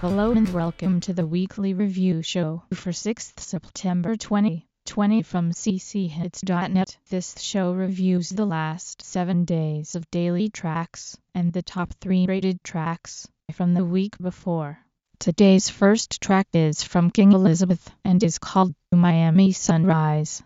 Hello and welcome to the weekly review show for 6th September 2020 from cchits.net. This show reviews the last 7 days of daily tracks and the top 3 rated tracks from the week before. Today's first track is from King Elizabeth and is called Miami Sunrise.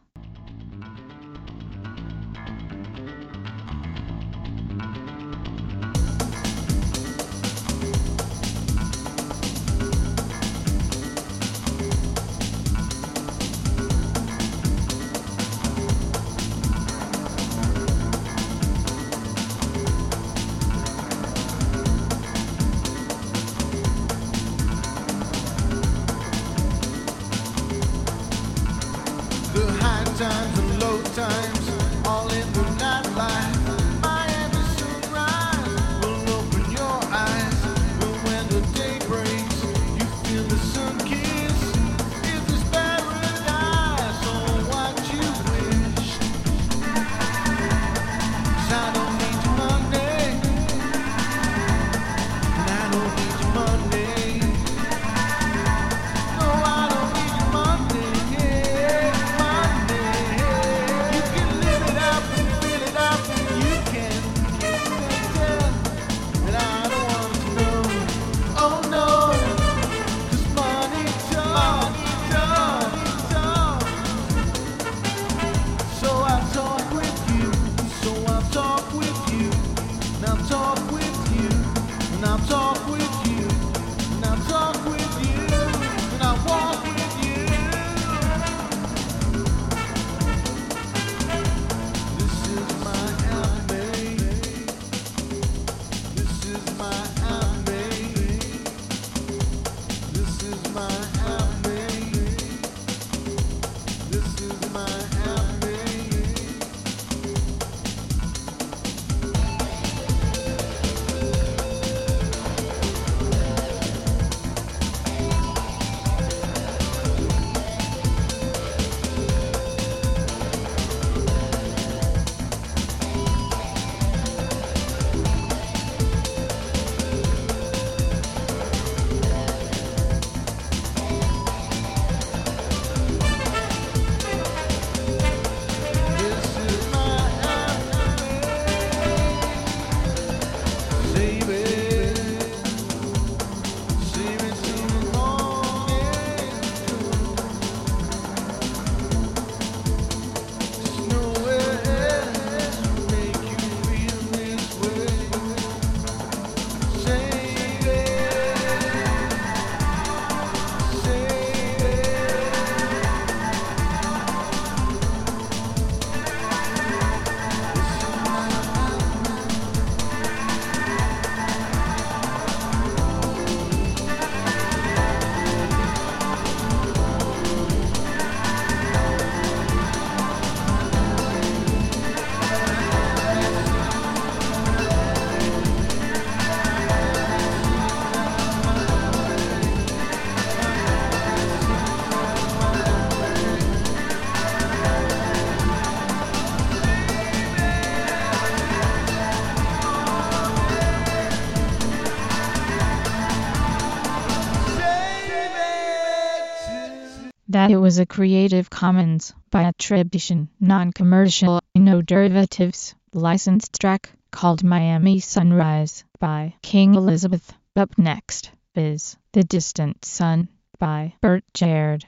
That it was a Creative Commons by attribution, non-commercial, no derivatives, licensed track called Miami Sunrise by King Elizabeth. Up next is The Distant Sun by Bert Jared.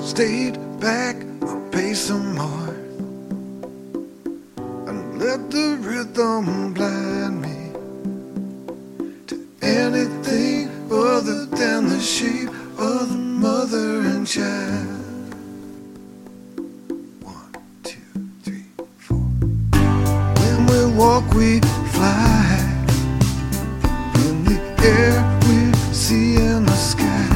Stayed back, I'll pay some more. And let the rhythm blind me to anything other than the shape mother and child. One, two, three, four. When we walk, we fly. In the air, we see in the sky.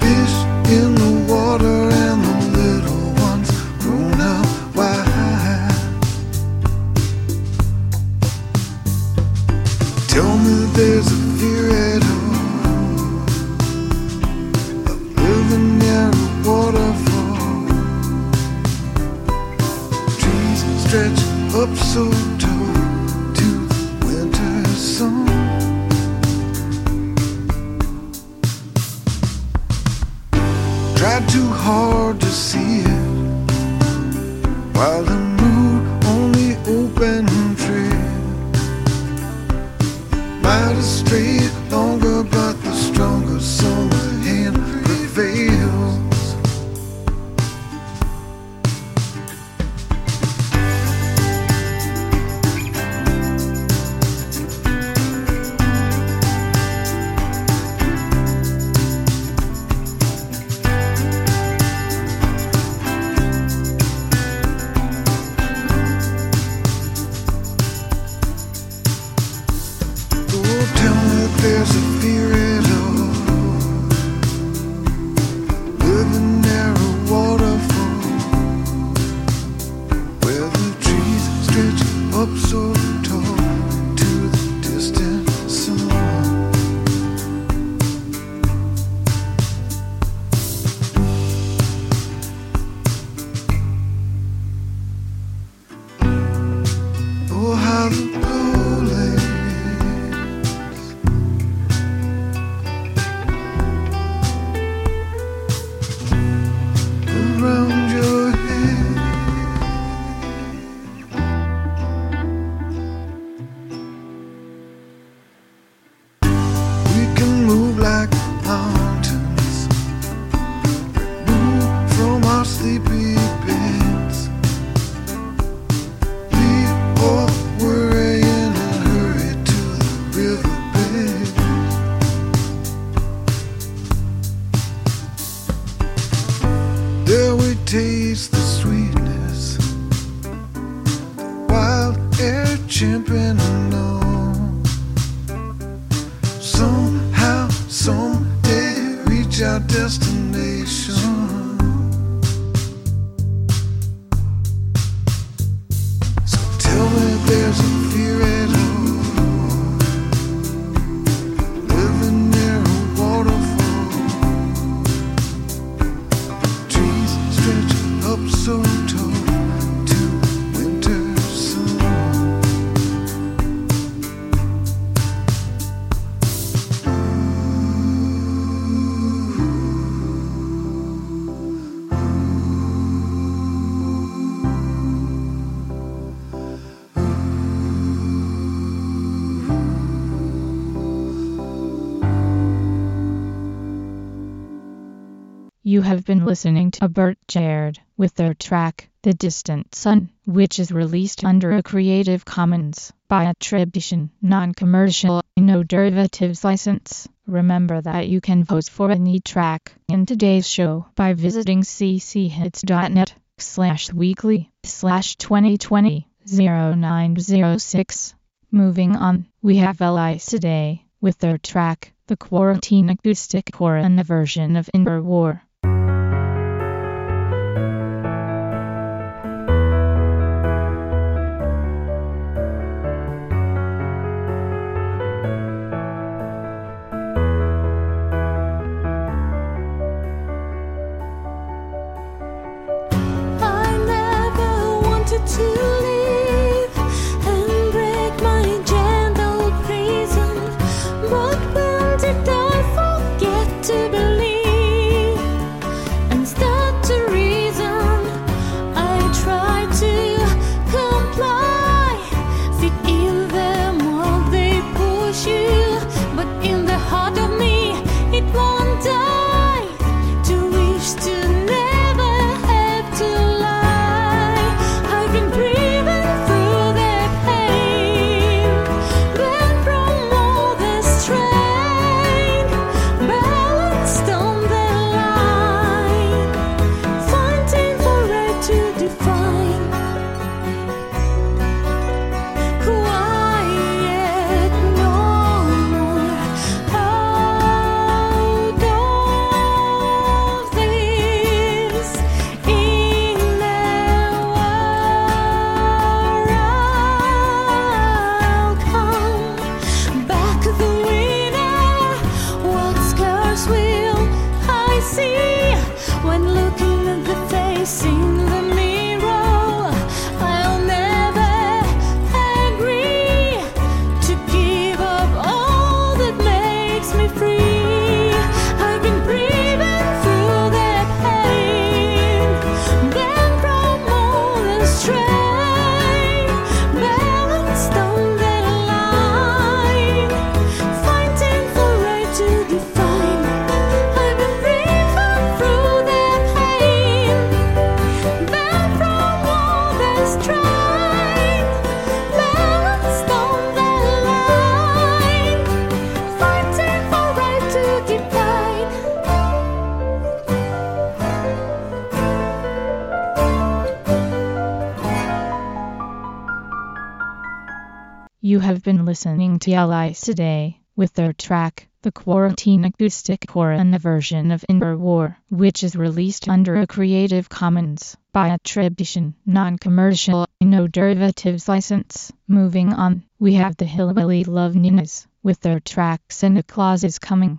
Fish in the water and the little ones. Tell me there's a have been listening to Bert Jared with their track, The Distant Sun, which is released under a Creative Commons by attribution, non-commercial, no derivatives license. Remember that you can vote for any track in today's show by visiting cchits.net slash weekly slash 2020 0906. Moving on, we have Elisa Day with their track, the Quarantine Acoustic Corona version of Inner War. You have been listening to Elisa Day with their track, The Quarantine Acoustic Corona version of Interwar, which is released under a Creative Commons by attribution, non-commercial, no derivatives license. Moving on, we have the Hillbilly Love Ninas with their track Santa Claus is Coming.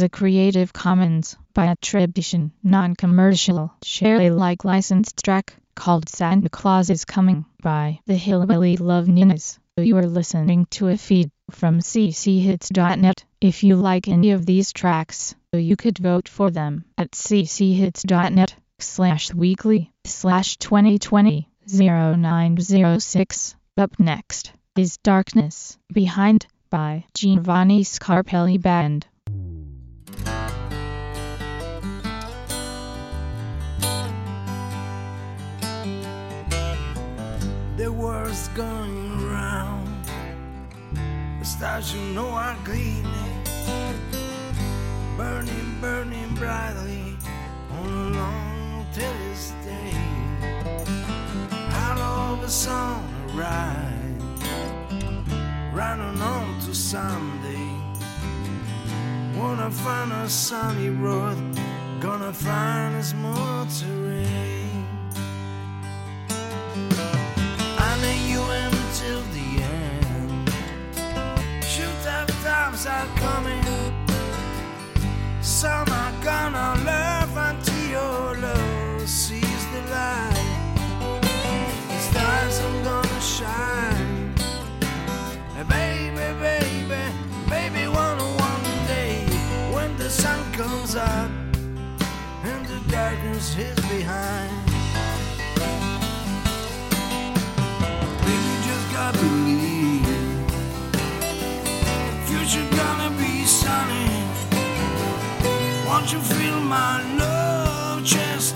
A Creative Commons by attribution, non-commercial, share Alike licensed track called Santa Claus is Coming by the Hillbilly Love Ninas. You are listening to a feed from cchits.net. If you like any of these tracks, you could vote for them at cchits.net slash weekly slash 2020 0906. Up next is Darkness Behind by Giovanni Scarpelli Band. World's going round. The stars you know are gleaming, burning, burning brightly on a long terrace day. Out of the sun rise, running on to Sunday. Wanna find a sunny road, gonna find a smooth terrain. Are coming. Some are gonna love until your love sees the light. The stars are gonna shine. Baby, baby, baby, one one day when the sun comes up and the darkness is behind. Baby, just gotta believe. Won't you feel my love? Chase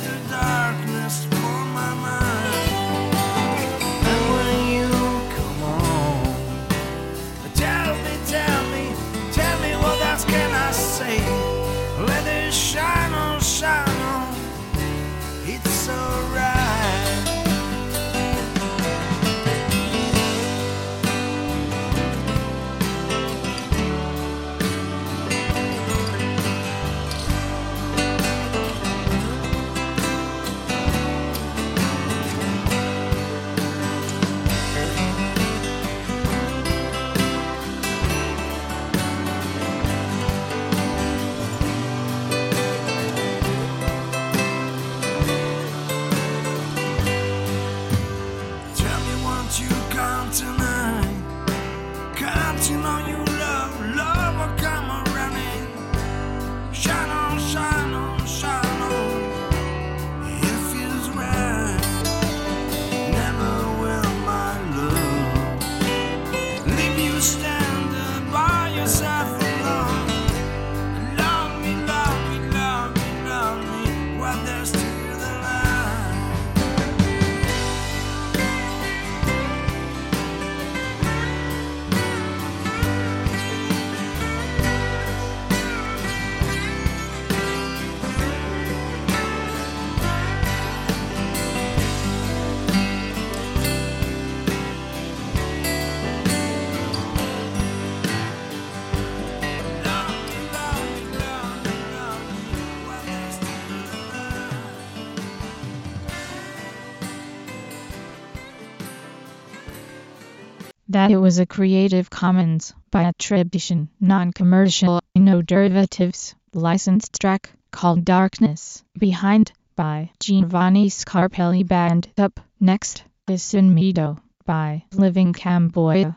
that it was a Creative Commons by attribution, non-commercial, no derivatives, licensed track called Darkness Behind by Giovanni Scarpelli Band. Up next is Sunmido by Living Camboya.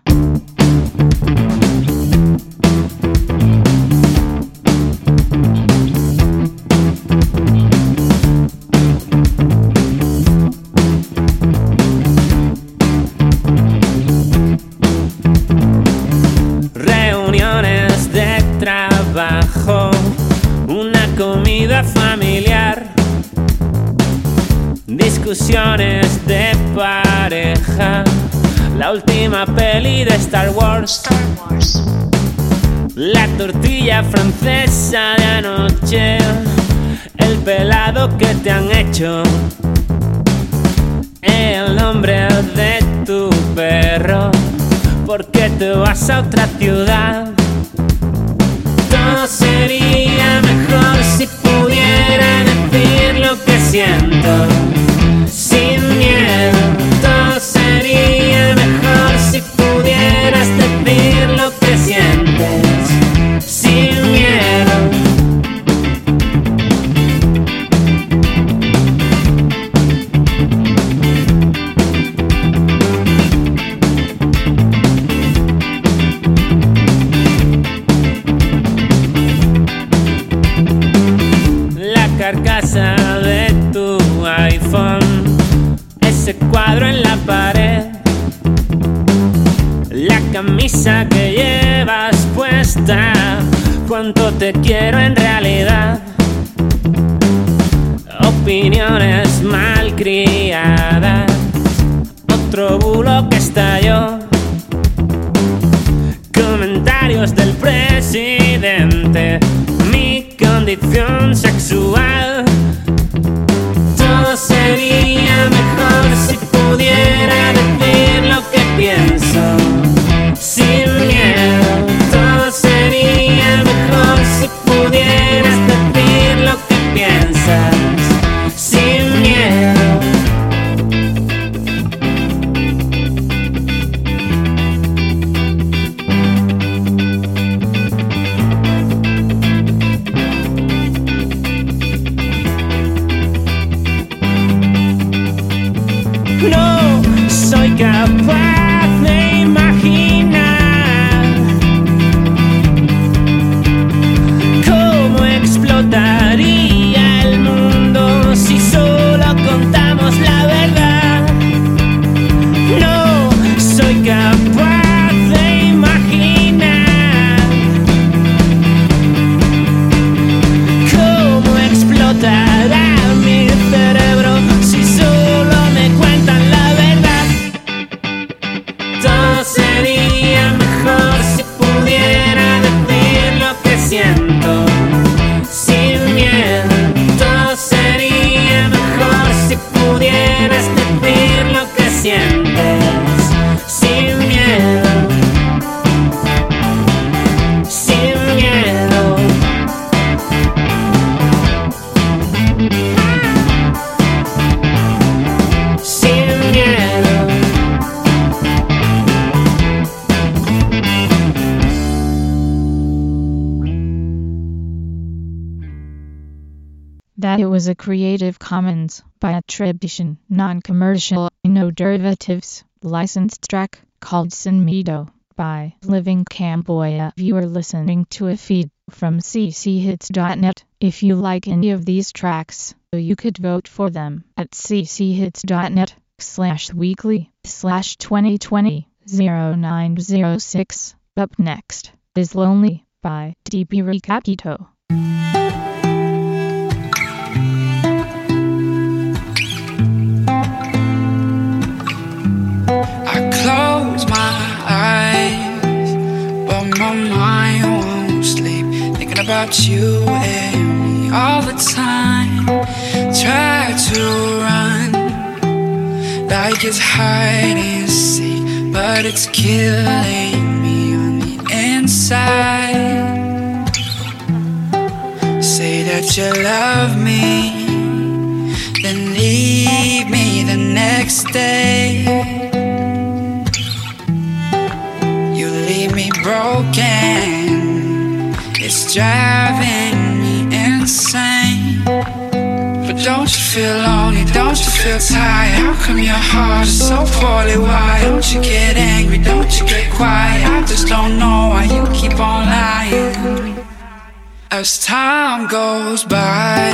Tortilla francesa de anoche, el pelado que te han hecho, el nombre de tu perro. ¿Por qué te vas a otra ciudad? Todo sería mejor si pudiera decir lo que siento te quiero No soy That it was a Creative Commons by attribution, non-commercial, no derivatives, licensed track called Sinmido by Living Camboya. You are listening to a feed from cchits.net. If you like any of these tracks, you could vote for them at cchits.net slash weekly slash 2020 0906. Up next is Lonely by DP Recapito. About you and me all the time. Try to run like it's hide and seek, but it's killing me on the inside. Say that you love me, then leave me the next day. You leave me broken. Driving me insane. But don't you feel lonely? Don't you feel tired? How come your heart is so poorly wired? Don't you get angry? Don't you get quiet? I just don't know why you keep on lying. As time goes by,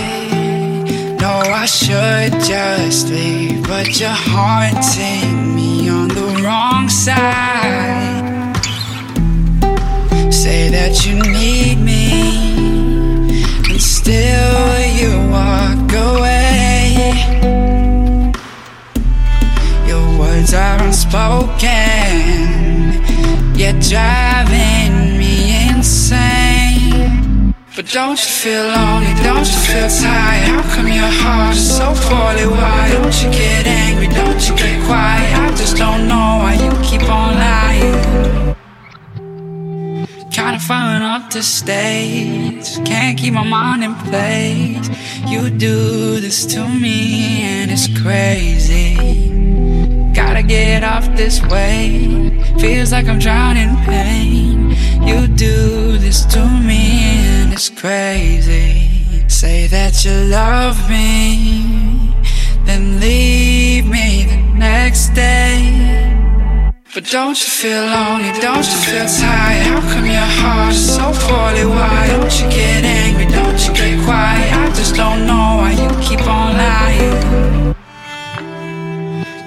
no, I should just leave, but you're haunting me on the wrong side. Say that you need me, still you walk away. Your words are unspoken, yet driving me insane. But don't you feel lonely? Don't you feel tired? How come your heart is so poorly wired? Don't you get angry? Don't you get quiet? I just don't know why you keep on lying. Kinda falling off the stage. Can't keep my mind in place. You do this to me, and it's crazy. Gotta get off this way. Feels like I'm drowning in pain. You do this to me, and it's crazy. Say that you love me, then leave But don't you feel lonely? Don't you feel tired? How come your heart is so poorly wired? Don't you get angry? Don't you get quiet. I just don't know why you keep on lying.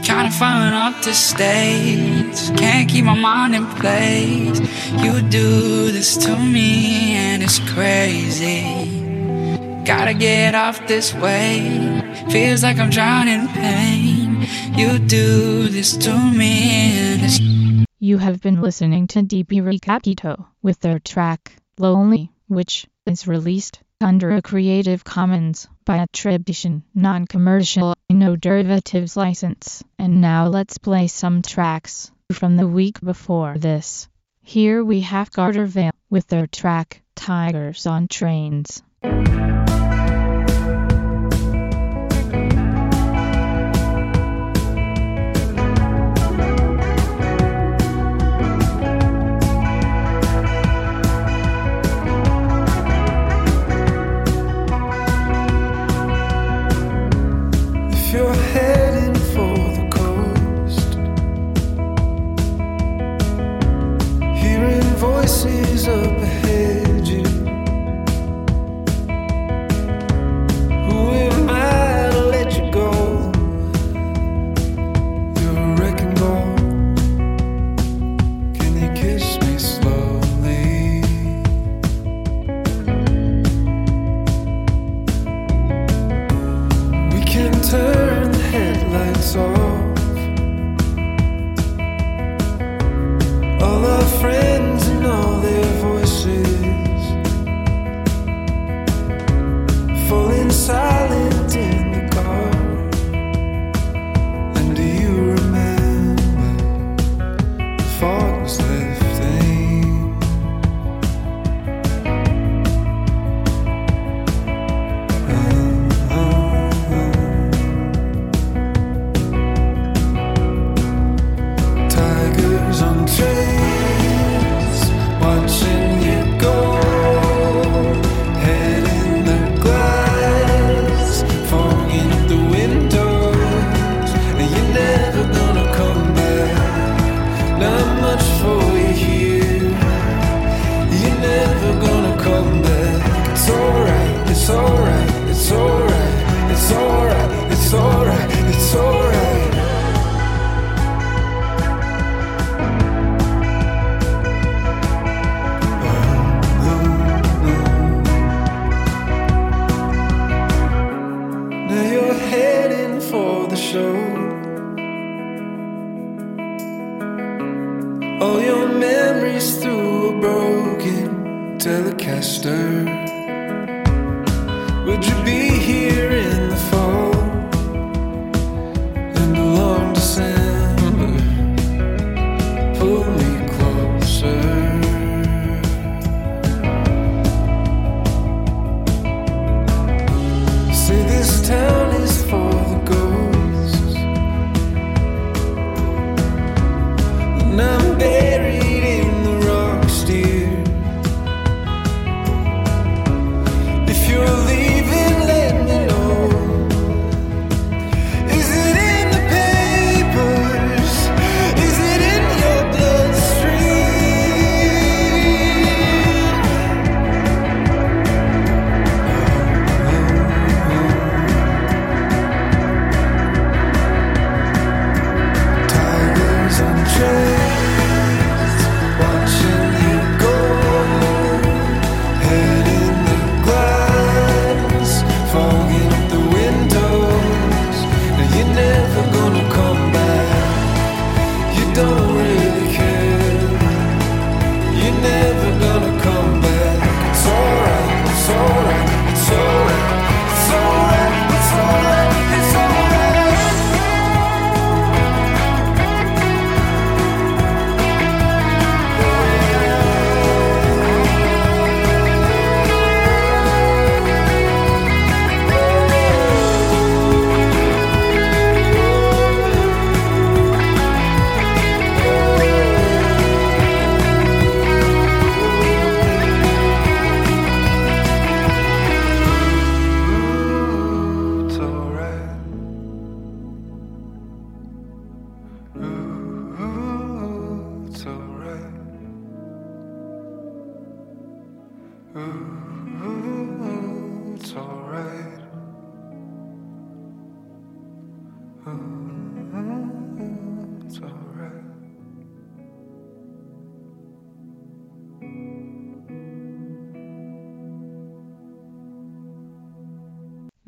To find up the stage. Can't keep my mind in place. You do this to me, and it's crazy. Gotta get off this way. Feels like I'm drowning in pain. You do this to me, it's You have been listening to DP Recapito with their track Lonely, which is released under a Creative Commons by attribution, non-commercial, no derivatives license. And now let's play some tracks from the week before this. Here we have Gartervale with their track Tigers on Trains.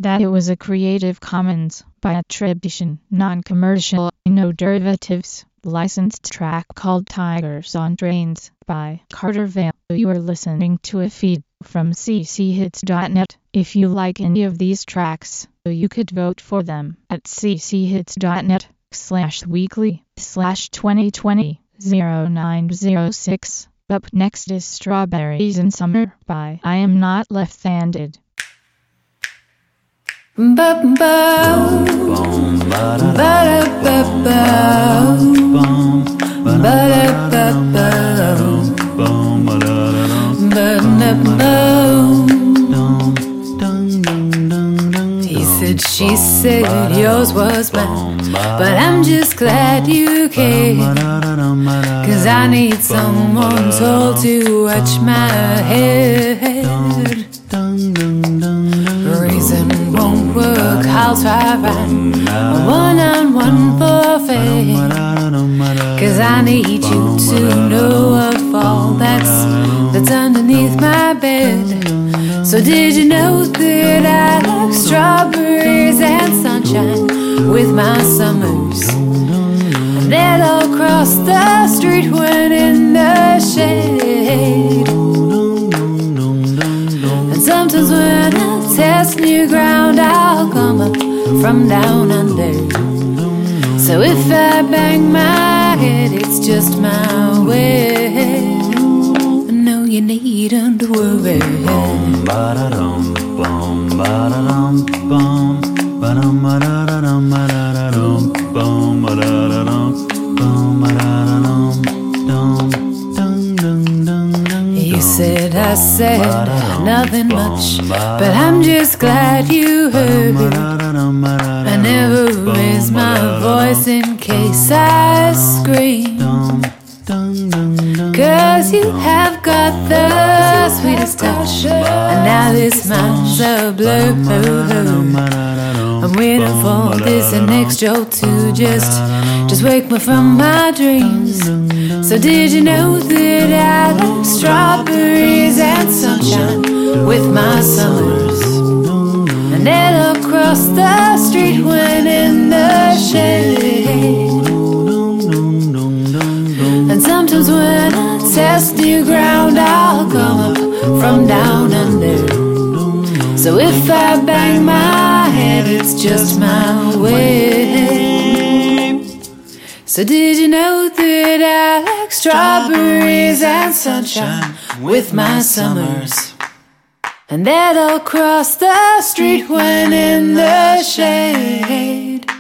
That it was a Creative Commons by attribution, non-commercial, no derivatives, licensed track called Tigers on Trains by Carter Vale. You are listening to a feed from cchits.net. If you like any of these tracks, you could vote for them at cchits.net slash weekly slash 2020 0906. Up next is Strawberries in Summer by I Am Not Left-Handed. He said, she said, yours was mine. But I'm just glad you came. Cause I need someone tall to watch my head. I'll try right. A one on one forfeit. Cause I need you to know of all that's that's underneath my bed. So did you know that I like strawberries and sunshine with my summers? All across the street when in the shade. And sometimes when I test new ground, I'll come up from down under. So if I bang my head, it's just my way. No, you needn't worry. You said I said nothing much, but I'm just glad you heard. I never raise my voice in case I scream. Cause you have got the sweetest touch, and now this mind's a blur. I'm waiting for this next joke to just, just wake me from my dreams. So did you know that I like strawberries and sunshine with my summers? And then across the street when in the shade. And sometimes when I test new ground, I'll come up from down under. So if I bang my head, it's just my way. So did you know that I like strawberries and sunshine with my summers? And that I'll cross the street when in the shade.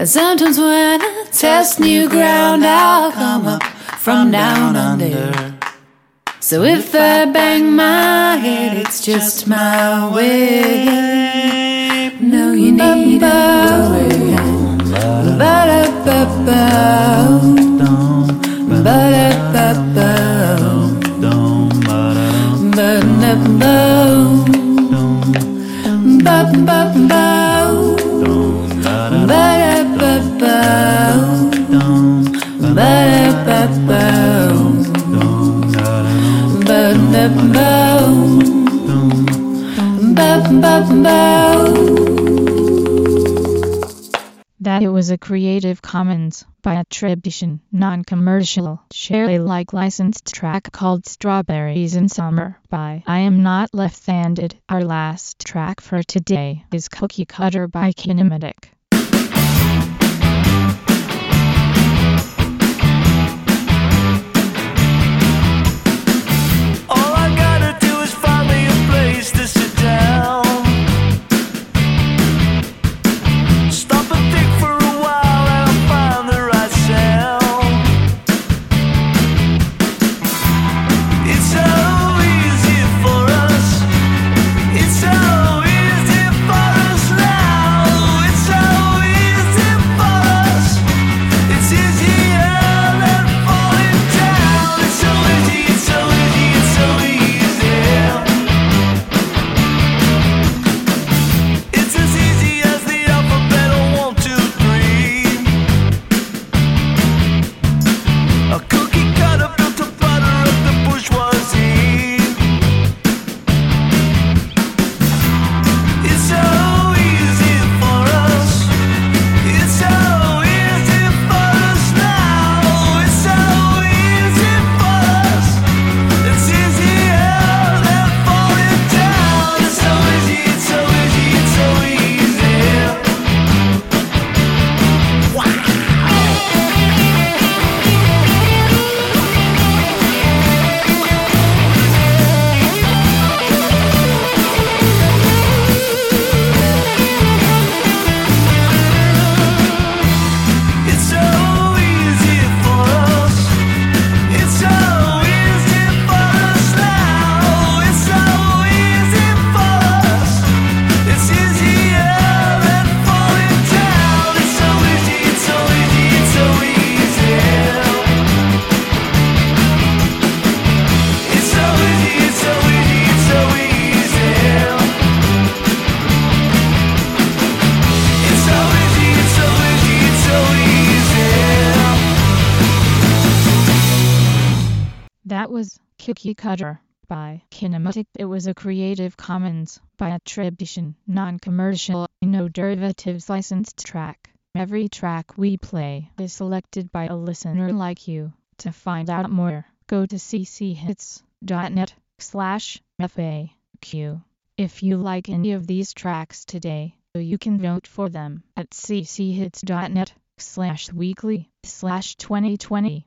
And sometimes when I test new ground, I'll come up from down under. So if I bang my head, it's just my way. No, you need to worry. Ba-da-ba-ba. Ba-da-ba-ba. That it was a Creative Commons by attribution, non-commercial, share Alike licensed track called Strawberries in Summer by I Am Not Left-Handed. Our last track for today is Cookie Cutter by Kinematic. All Cutter by Kinematic. It was a Creative Commons by attribution, non-commercial, no derivatives licensed track. Every track we play is selected by a listener like you. To find out more, go to cchits.net slash FAQ. If you like any of these tracks today, you can vote for them at cchits.net slash weekly slash 2020